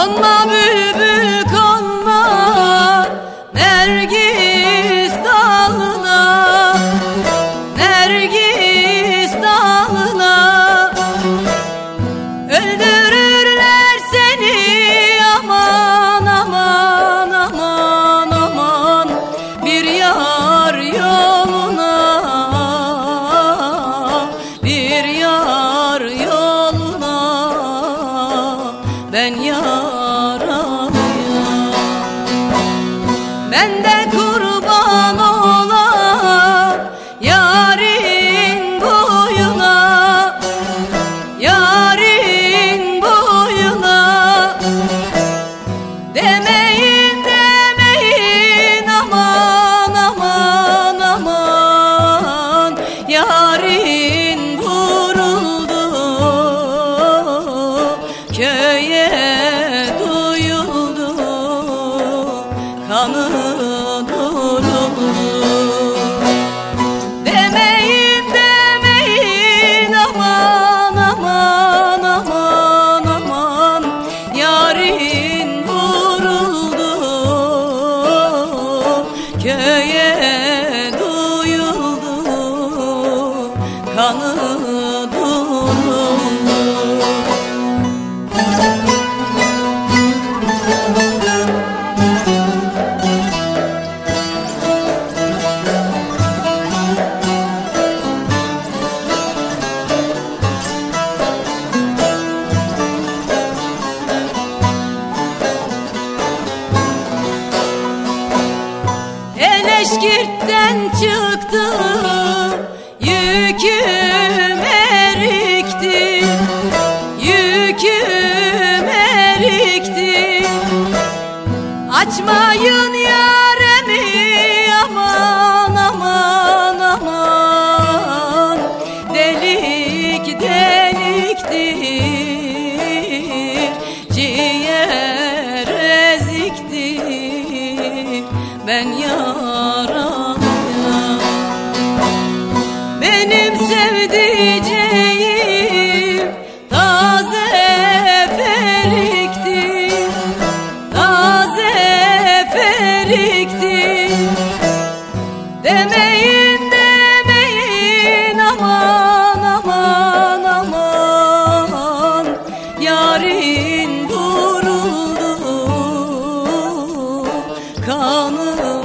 Konma bülbül konma Nergis dalına Nergis dalına Öldürürler seni aman aman aman aman. Bir yar yoluna. Bir yar yoluna. Ben yar kanı durulur köye duyuldu. Kanım Eleşkirtten çıktım Yüküm erikti. Yüküm erikti. Açmayın yaremi aman aman aman. Delik deliktir Ciğer eziktir. Ben yaralıyım kanı